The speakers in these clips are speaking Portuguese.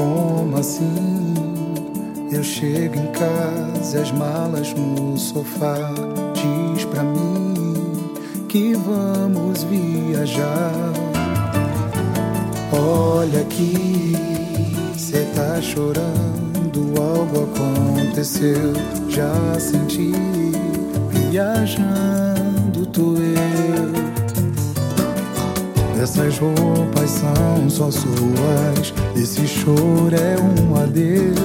Como assim? Eu chego em casa e as malas no sofá. Diz pra mim que vamos viajar. Olha aqui, cê tá chorando, algo aconteceu. Já senti viajando, tu eu. Essas roupas são só suas, esse choro é um adeus.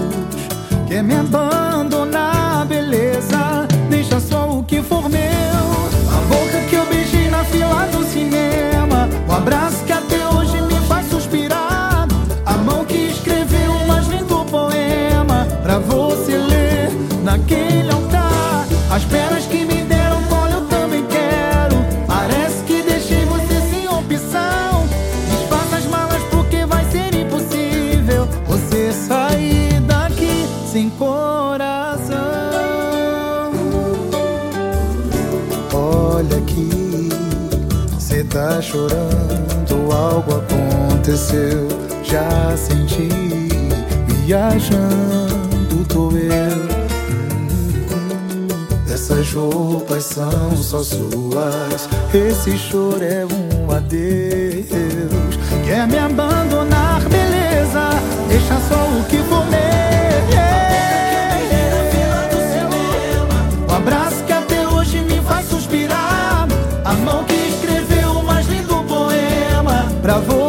Quer me abandonar, beleza? Deixa só o que for meu. A boca que eu beijei na fila do cinema. O abraço que até hoje me faz suspirar. A mão que escreveu o mais lindo poema. Pra você ler naquele altar. As sem coração. Olha aqui, cê tá chorando, algo aconteceu. Já senti, viajando tô eu. Essas roupas são só suas. Esse choro é um adeus. Quer me abandonar, beleza? Deixa só o que for meu. Pra você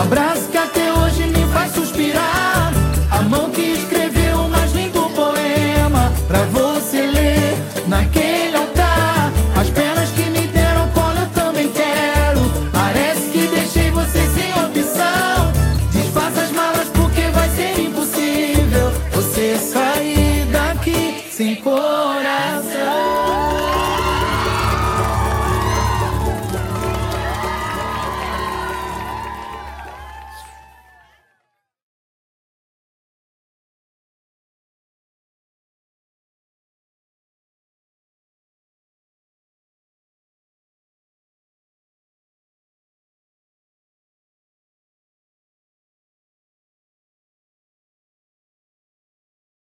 Um abraço que até hoje me faz suspirar. A mão que escreveu o mais lindo poema pra você ler naquele altar. As penas que me deram cola eu também quero. Parece que deixei você sem opção. Desfaça as malas porque vai ser impossível você sair daqui sem cor.